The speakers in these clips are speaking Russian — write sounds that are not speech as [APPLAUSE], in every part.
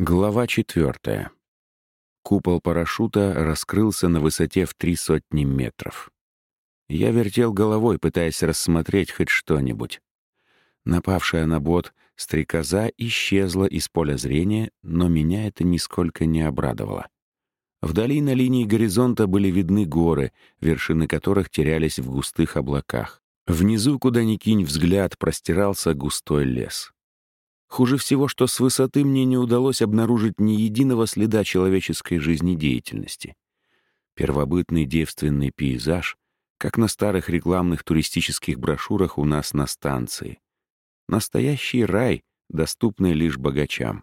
Глава четвертая. Купол парашюта раскрылся на высоте в три сотни метров. Я вертел головой, пытаясь рассмотреть хоть что-нибудь. Напавшая на бот стрекоза исчезла из поля зрения, но меня это нисколько не обрадовало. Вдали на линии горизонта были видны горы, вершины которых терялись в густых облаках. Внизу, куда ни кинь взгляд, простирался густой лес. Хуже всего, что с высоты мне не удалось обнаружить ни единого следа человеческой жизнедеятельности. Первобытный девственный пейзаж, как на старых рекламных туристических брошюрах у нас на станции. Настоящий рай, доступный лишь богачам.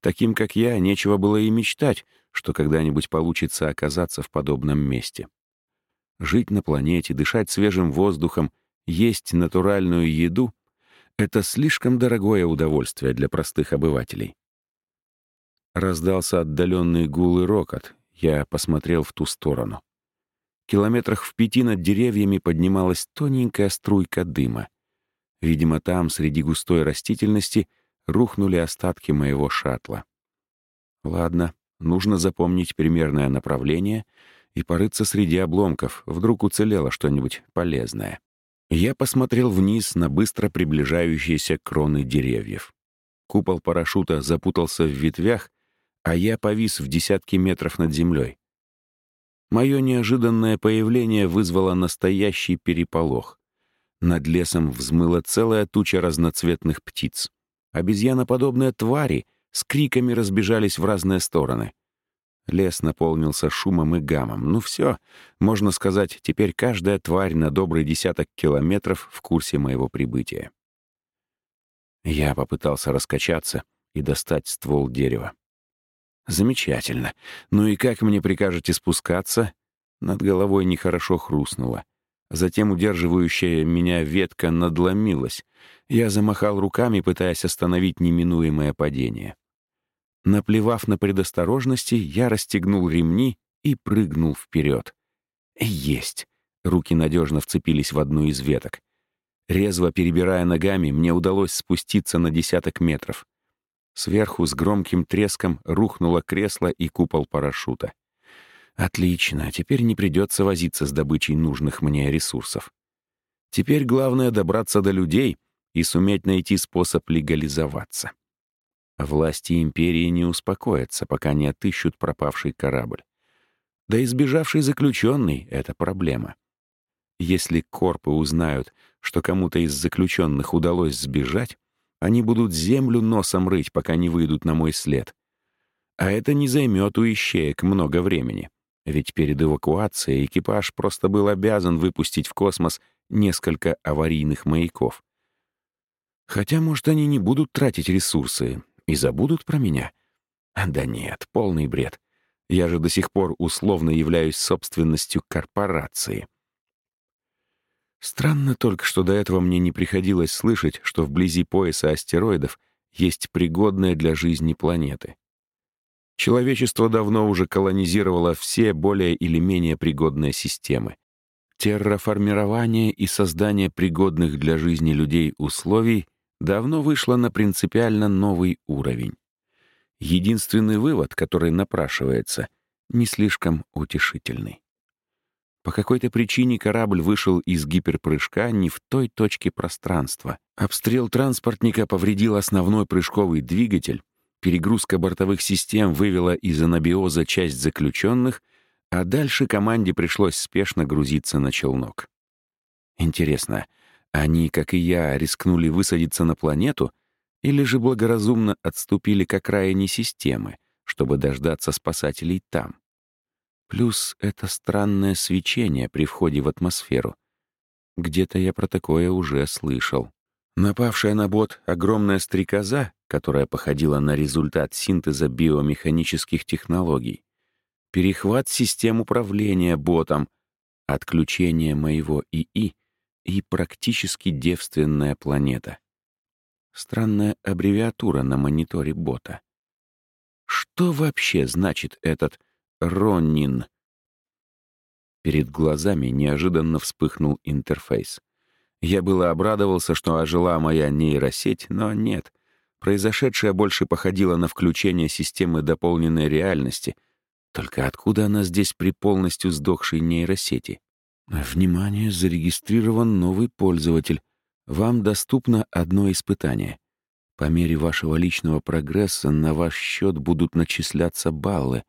Таким, как я, нечего было и мечтать, что когда-нибудь получится оказаться в подобном месте. Жить на планете, дышать свежим воздухом, есть натуральную еду — это слишком дорогое удовольствие для простых обывателей. Раздался отдаленный гул и рокот. Я посмотрел в ту сторону. Километрах в пяти над деревьями поднималась тоненькая струйка дыма. Видимо, там, среди густой растительности, рухнули остатки моего шаттла. Ладно, нужно запомнить примерное направление и порыться среди обломков, вдруг уцелело что-нибудь полезное. Я посмотрел вниз на быстро приближающиеся кроны деревьев. Купол парашюта запутался в ветвях, а я повис в десятки метров над землей. Мое неожиданное появление вызвало настоящий переполох. Над лесом взмыла целая туча разноцветных птиц. Обезьяноподобные твари с криками разбежались в разные стороны — Лес наполнился шумом и гамом. Ну все, можно сказать, теперь каждая тварь на добрый десяток километров в курсе моего прибытия. Я попытался раскачаться и достать ствол дерева. Замечательно. Ну и как мне прикажете спускаться? Над головой нехорошо хрустнуло. Затем удерживающая меня ветка надломилась. Я замахал руками, пытаясь остановить неминуемое падение. Наплевав на предосторожности, я расстегнул ремни и прыгнул вперед. Есть! Руки надежно вцепились в одну из веток. Резво перебирая ногами, мне удалось спуститься на десяток метров. Сверху с громким треском рухнуло кресло и купол парашюта. Отлично, теперь не придется возиться с добычей нужных мне ресурсов. Теперь главное добраться до людей и суметь найти способ легализоваться. Власти империи не успокоятся, пока не отыщут пропавший корабль. Да и сбежавший заключенный — это проблема. Если корпы узнают, что кому-то из заключенных удалось сбежать, они будут землю носом рыть, пока не выйдут на мой след. А это не займет у ищеек много времени. Ведь перед эвакуацией экипаж просто был обязан выпустить в космос несколько аварийных маяков. Хотя, может, они не будут тратить ресурсы, и забудут про меня? Да нет, полный бред. Я же до сих пор условно являюсь собственностью корпорации. Странно только, что до этого мне не приходилось слышать, что вблизи пояса астероидов есть пригодная для жизни планеты. Человечество давно уже колонизировало все более или менее пригодные системы. Терраформирование и создание пригодных для жизни людей условий давно вышла на принципиально новый уровень. Единственный вывод, который напрашивается, не слишком утешительный. По какой-то причине корабль вышел из гиперпрыжка не в той точке пространства. Обстрел транспортника повредил основной прыжковый двигатель, перегрузка бортовых систем вывела из анабиоза часть заключенных, а дальше команде пришлось спешно грузиться на челнок. Интересно, они, как и я, рискнули высадиться на планету или же благоразумно отступили к окраине системы, чтобы дождаться спасателей там. Плюс это странное свечение при входе в атмосферу. Где-то я про такое уже слышал. Напавшая на бот огромная стрекоза, которая походила на результат синтеза биомеханических технологий, перехват систем управления ботом, отключение моего ИИ — и практически девственная планета. Странная аббревиатура на мониторе бота. Что вообще значит этот «Роннин»? Перед глазами неожиданно вспыхнул интерфейс. Я было обрадовался, что ожила моя нейросеть, но нет. Произошедшее больше походило на включение системы дополненной реальности. Только откуда она здесь при полностью сдохшей нейросети? Внимание, зарегистрирован новый пользователь. Вам доступно одно испытание. По мере вашего личного прогресса на ваш счет будут начисляться баллы.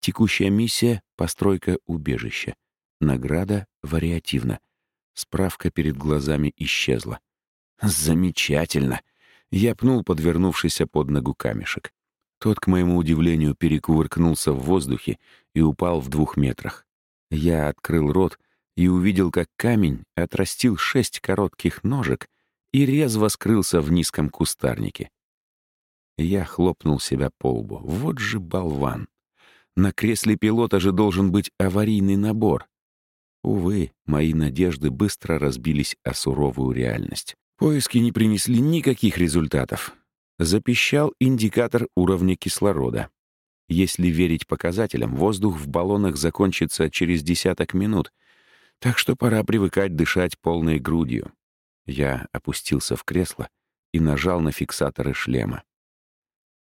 Текущая миссия — постройка убежища. Награда вариативна. Справка перед глазами исчезла. Замечательно. Я пнул подвернувшийся под ногу камешек. Тот, к моему удивлению, перекувыркнулся в воздухе и упал в двух метрах. Я открыл рот и увидел, как камень отрастил шесть коротких ножек и резво скрылся в низком кустарнике. Я хлопнул себя по лбу. Вот же болван! На кресле пилота же должен быть аварийный набор. Увы, мои надежды быстро разбились о суровую реальность. Поиски не принесли никаких результатов. Запищал индикатор уровня кислорода. Если верить показателям, воздух в баллонах закончится через десяток минут, так что пора привыкать дышать полной грудью. Я опустился в кресло и нажал на фиксаторы шлема.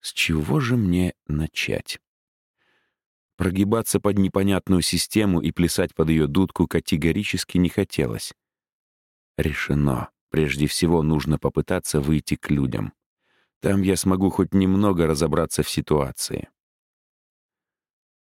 С чего же мне начать? Прогибаться под непонятную систему и плясать под ее дудку категорически не хотелось. Решено. Прежде всего нужно попытаться выйти к людям. Там я смогу хоть немного разобраться в ситуации.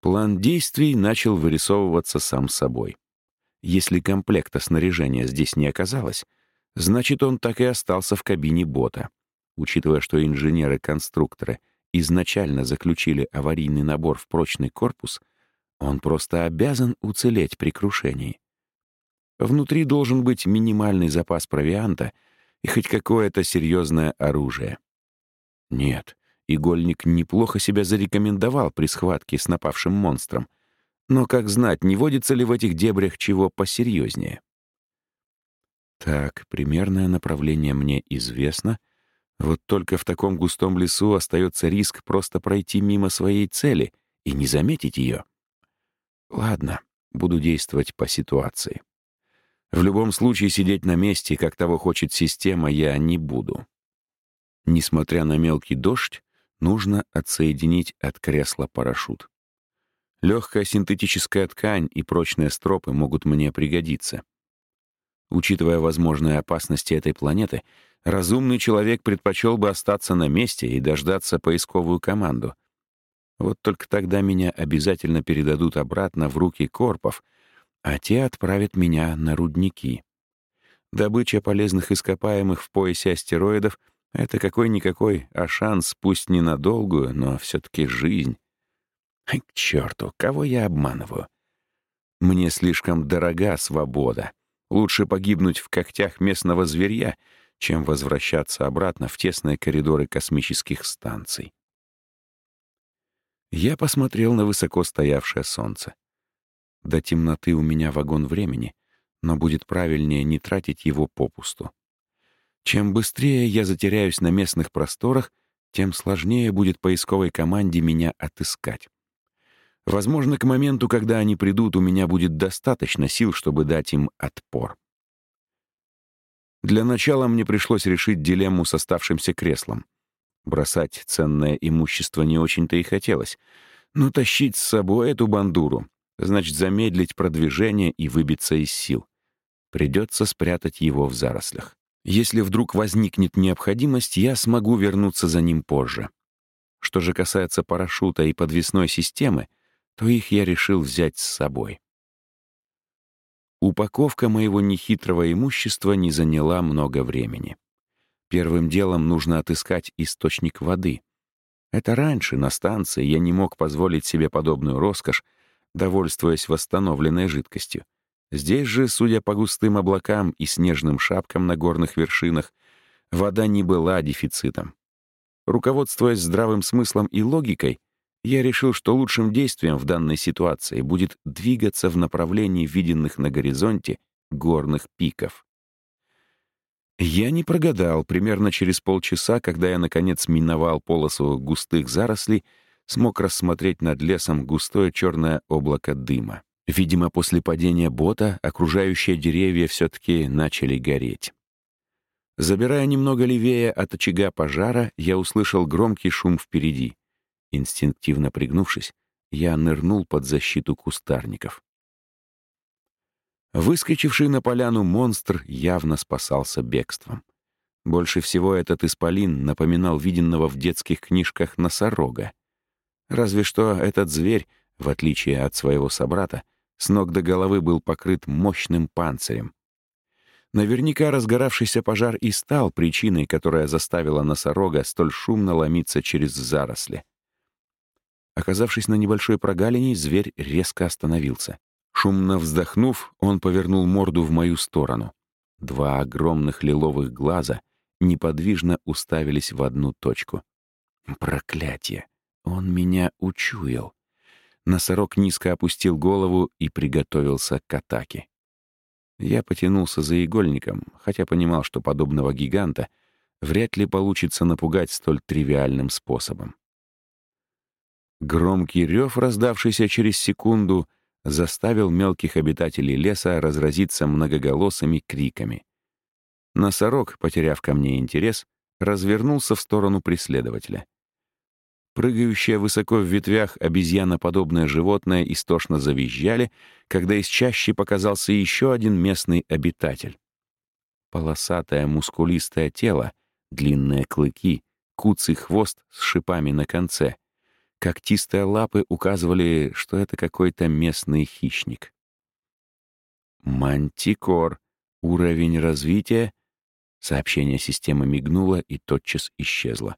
План действий начал вырисовываться сам собой. Если комплекта снаряжения здесь не оказалось, значит, он так и остался в кабине бота. Учитывая, что инженеры-конструкторы изначально заключили аварийный набор в прочный корпус, он просто обязан уцелеть при крушении. Внутри должен быть минимальный запас провианта и хоть какое-то серьезное оружие. Нет, игольник неплохо себя зарекомендовал при схватке с напавшим монстром. Но, как знать, не водится ли в этих дебрях чего посерьезнее? Так, примерное направление мне известно. Вот только в таком густом лесу остается риск просто пройти мимо своей цели и не заметить ее. Ладно, буду действовать по ситуации. В любом случае сидеть на месте, как того хочет система, я не буду. Несмотря на мелкий дождь, нужно отсоединить от кресла парашют. Легкая синтетическая ткань и прочные стропы могут мне пригодиться. Учитывая возможные опасности этой планеты, разумный человек предпочел бы остаться на месте и дождаться поисковую команду. Вот только тогда меня обязательно передадут обратно в руки корпов, а те отправят меня на рудники. Добыча полезных ископаемых в поясе астероидов — это какой-никакой, а шанс, пусть ненадолгую, но все-таки жизнь. К черту, кого я обманываю? Мне слишком дорога свобода. Лучше погибнуть в когтях местного зверья, чем возвращаться обратно в тесные коридоры космических станций. Я посмотрел на высоко стоявшее солнце. До темноты у меня вагон времени, но будет правильнее не тратить его попусту. Чем быстрее я затеряюсь на местных просторах, тем сложнее будет поисковой команде меня отыскать. Возможно, к моменту, когда они придут, у меня будет достаточно сил, чтобы дать им отпор. Для начала мне пришлось решить дилемму с оставшимся креслом. Бросать ценное имущество не очень-то и хотелось, но тащить с собой эту бандуру значит замедлить продвижение и выбиться из сил. Придется спрятать его в зарослях. Если вдруг возникнет необходимость, я смогу вернуться за ним позже. Что же касается парашюта и подвесной системы, то их я решил взять с собой. Упаковка моего нехитрого имущества не заняла много времени. Первым делом нужно отыскать источник воды. Это раньше, на станции, я не мог позволить себе подобную роскошь, довольствуясь восстановленной жидкостью. Здесь же, судя по густым облакам и снежным шапкам на горных вершинах, вода не была дефицитом. Руководствуясь здравым смыслом и логикой, я решил, что лучшим действием в данной ситуации будет двигаться в направлении виденных на горизонте горных пиков. Я не прогадал. Примерно через полчаса, когда я, наконец, миновал полосу густых зарослей, смог рассмотреть над лесом густое черное облако дыма. Видимо, после падения бота окружающие деревья все-таки начали гореть. Забирая немного левее от очага пожара, я услышал громкий шум впереди. Инстинктивно пригнувшись, я нырнул под защиту кустарников. Выскочивший на поляну монстр явно спасался бегством. Больше всего этот исполин напоминал виденного в детских книжках носорога. Разве что этот зверь, в отличие от своего собрата, с ног до головы был покрыт мощным панцирем. Наверняка разгоравшийся пожар и стал причиной, которая заставила носорога столь шумно ломиться через заросли. Оказавшись на небольшой прогалине, зверь резко остановился. Шумно вздохнув, он повернул морду в мою сторону. Два огромных лиловых глаза неподвижно уставились в одну точку. Проклятие! Он меня учуял. Носорог низко опустил голову и приготовился к атаке. Я потянулся за игольником, хотя понимал, что подобного гиганта вряд ли получится напугать столь тривиальным способом. Громкий рев, раздавшийся через секунду, заставил мелких обитателей леса разразиться многоголосыми криками. Носорог, потеряв ко мне интерес, развернулся в сторону преследователя. Прыгающее высоко в ветвях обезьяноподобное животное истошно завизжали, когда из чащи показался еще один местный обитатель. Полосатое мускулистое тело, длинные клыки, куцый хвост с шипами на конце. Когтистые лапы указывали, что это какой-то местный хищник. Мантикор. Уровень развития. Сообщение системы мигнуло и тотчас исчезло.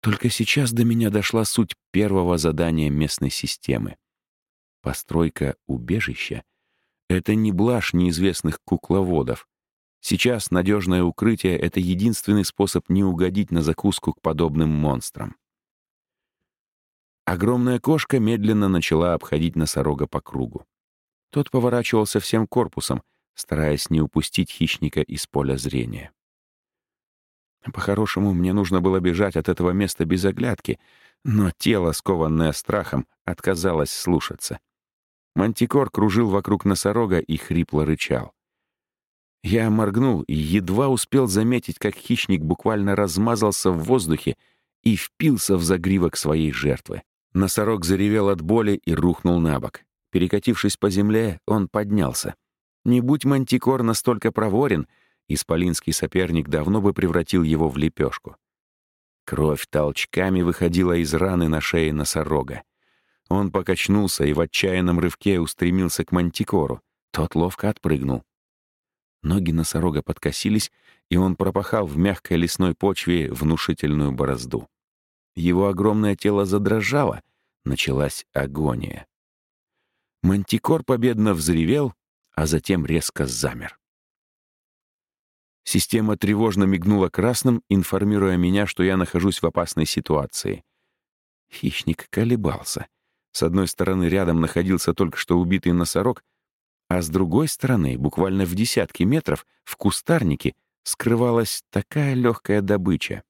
Только сейчас до меня дошла суть первого задания местной системы. Постройка убежища — это не блажь неизвестных кукловодов. Сейчас надежное укрытие — это единственный способ не угодить на закуску к подобным монстрам. Огромная кошка медленно начала обходить носорога по кругу. Тот поворачивался всем корпусом, стараясь не упустить хищника из поля зрения. По-хорошему, мне нужно было бежать от этого места без оглядки, но тело, скованное страхом, отказалось слушаться. Мантикор кружил вокруг носорога и хрипло рычал. Я моргнул и едва успел заметить, как хищник буквально размазался в воздухе и впился в загривок своей жертвы. Носорог заревел от боли и рухнул на бок. Перекатившись по земле, он поднялся. Не будь мантикор настолько проворен — Исполинский соперник давно бы превратил его в лепешку. Кровь толчками выходила из раны на шее носорога. Он покачнулся и в отчаянном рывке устремился к мантикору. Тот ловко отпрыгнул. Ноги носорога подкосились, и он пропахал в мягкой лесной почве внушительную борозду. Его огромное тело задрожало, началась агония. Мантикор победно взревел, а затем резко замер. Система тревожно мигнула красным, информируя меня, что я нахожусь в опасной ситуации. Хищник колебался. С одной стороны рядом находился только что убитый носорог, а с другой стороны, буквально в десятки метров, в кустарнике, скрывалась такая легкая добыча.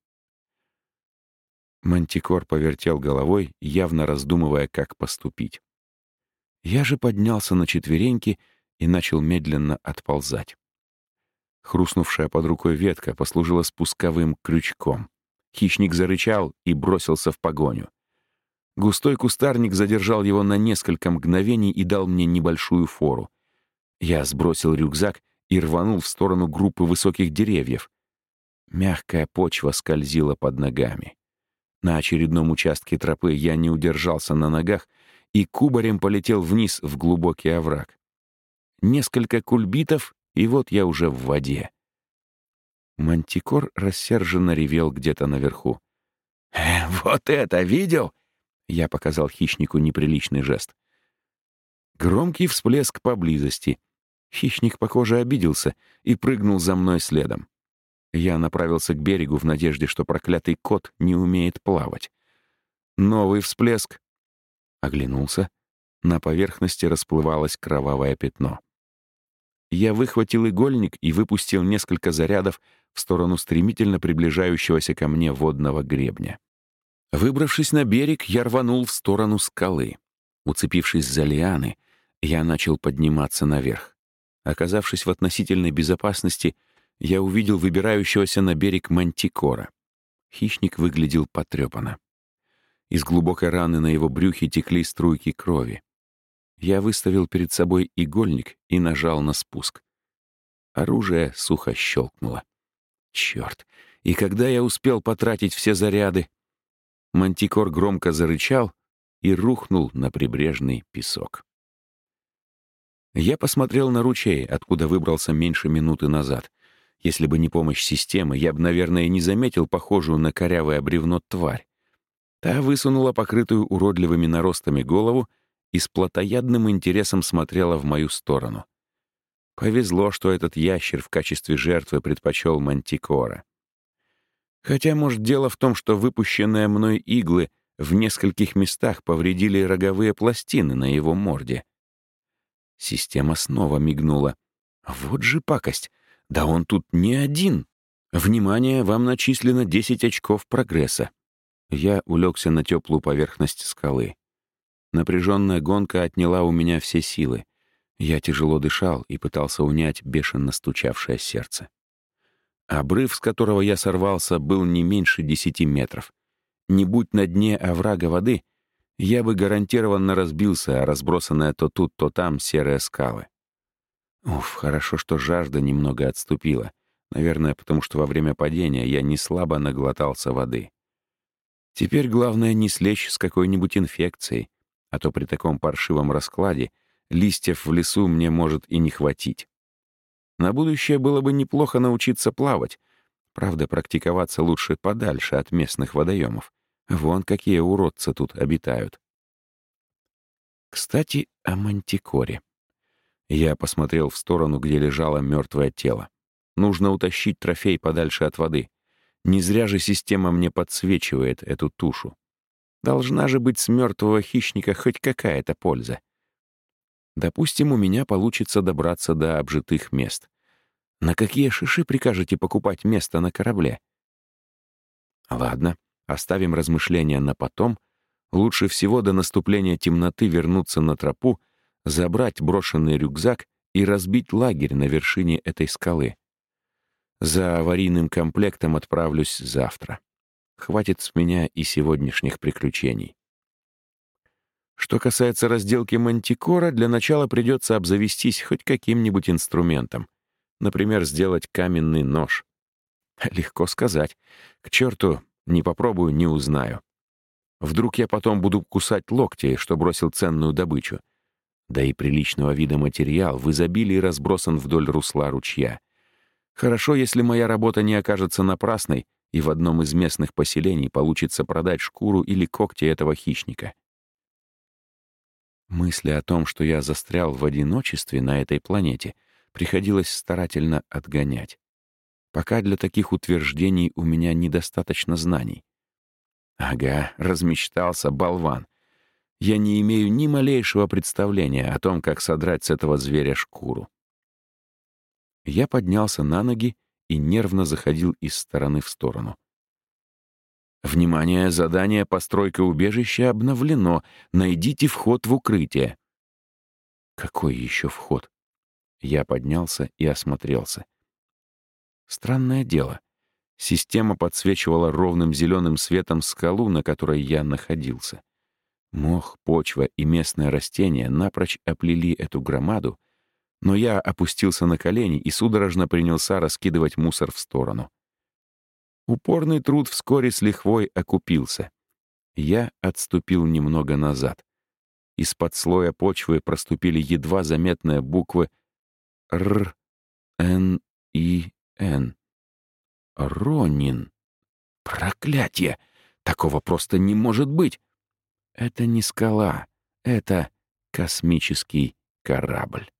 Мантикор повертел головой, явно раздумывая, как поступить. Я же поднялся на четвереньки и начал медленно отползать. Хрустнувшая под рукой ветка послужила спусковым крючком. Хищник зарычал и бросился в погоню. Густой кустарник задержал его на несколько мгновений и дал мне небольшую фору. Я сбросил рюкзак и рванул в сторону группы высоких деревьев. Мягкая почва скользила под ногами. На очередном участке тропы я не удержался на ногах и кубарем полетел вниз в глубокий овраг. Несколько кульбитов, и вот я уже в воде. Мантикор рассерженно ревел где-то наверху. «Э, «Вот это видел?» Я показал хищнику неприличный жест. Громкий всплеск поблизости. Хищник, похоже, обиделся и прыгнул за мной следом. Я направился к берегу в надежде, что проклятый кот не умеет плавать. Новый всплеск. Оглянулся. На поверхности расплывалось кровавое пятно. Я выхватил игольник и выпустил несколько зарядов в сторону стремительно приближающегося ко мне водного гребня. Выбравшись на берег, я рванул в сторону скалы. Уцепившись за лианы, я начал подниматься наверх. Оказавшись в относительной безопасности, я увидел выбирающегося на берег мантикора. Хищник выглядел потрепанно. Из глубокой раны на его брюхе текли струйки крови. Я выставил перед собой игольник и нажал на спуск. Оружие сухо щелкнуло. Черт! И когда я успел потратить все заряды? Мантикор громко зарычал и рухнул на прибрежный песок. Я посмотрел на ручей, откуда выбрался меньше минуты назад. Если бы не помощь системы, я бы, наверное, не заметил похожую на корявое бревно тварь. Та высунула покрытую уродливыми наростами голову и с плотоядным интересом смотрела в мою сторону. Повезло, что этот ящер в качестве жертвы предпочел мантикора. Хотя, может, дело в том, что выпущенные мной иглы в нескольких местах повредили роговые пластины на его морде. Система снова мигнула. Вот же пакость! Да он тут не один! Внимание, вам начислено 10 очков прогресса. Я улегся на теплую поверхность скалы. Напряженная гонка отняла у меня все силы. Я тяжело дышал и пытался унять бешено стучавшее сердце. Обрыв, с которого я сорвался, был не меньше десяти метров. Не будь на дне оврага воды, я бы гарантированно разбился, а разбросанная то тут, то там серые скалы. Уф, хорошо, что жажда немного отступила. Наверное, потому что во время падения я не слабо наглотался воды. Теперь главное не слечь с какой-нибудь инфекцией, а то при таком паршивом раскладе листьев в лесу мне может и не хватить. На будущее было бы неплохо научиться плавать. Правда, практиковаться лучше подальше от местных водоемов. Вон какие уродцы тут обитают. Кстати, о мантикоре. Я посмотрел в сторону, где лежало мертвое тело. Нужно утащить трофей подальше от воды. Не зря же система мне подсвечивает эту тушу. Должна же быть с мертвого хищника хоть какая-то польза. Допустим, у меня получится добраться до обжитых мест. На какие шиши прикажете покупать место на корабле? Ладно, оставим размышления на потом. Лучше всего до наступления темноты вернуться на тропу, забрать брошенный рюкзак и разбить лагерь на вершине этой скалы. За аварийным комплектом отправлюсь завтра. Хватит с меня и сегодняшних приключений. Что касается разделки мантикора, для начала придется обзавестись хоть каким-нибудь инструментом. Например, сделать каменный нож. [LAUGHS] Легко сказать. К черту, не попробую, не узнаю. Вдруг я потом буду кусать локти, что бросил ценную добычу. Да и приличного вида материал в изобилии разбросан вдоль русла ручья. Хорошо, если моя работа не окажется напрасной, и в одном из местных поселений получится продать шкуру или когти этого хищника. Мысли о том, что я застрял в одиночестве на этой планете, приходилось старательно отгонять. Пока для таких утверждений у меня недостаточно знаний. Ага, размечтался болван. Я не имею ни малейшего представления о том, как содрать с этого зверя шкуру. Я поднялся на ноги и нервно заходил из стороны в сторону. «Внимание! Задание «Постройка убежища» обновлено. Найдите вход в укрытие». «Какой еще вход?» Я поднялся и осмотрелся. Странное дело. Система подсвечивала ровным зеленым светом скалу, на которой я находился. Мох, почва и местное растение напрочь оплели эту громаду, но я опустился на колени и судорожно принялся раскидывать мусор в сторону. Упорный труд вскоре с лихвой окупился. Я отступил немного назад. Из-под слоя почвы проступили едва заметные буквы Р, Н, И, Н. Ронин. Проклятье! Такого просто не может быть! Это не скала, это космический корабль.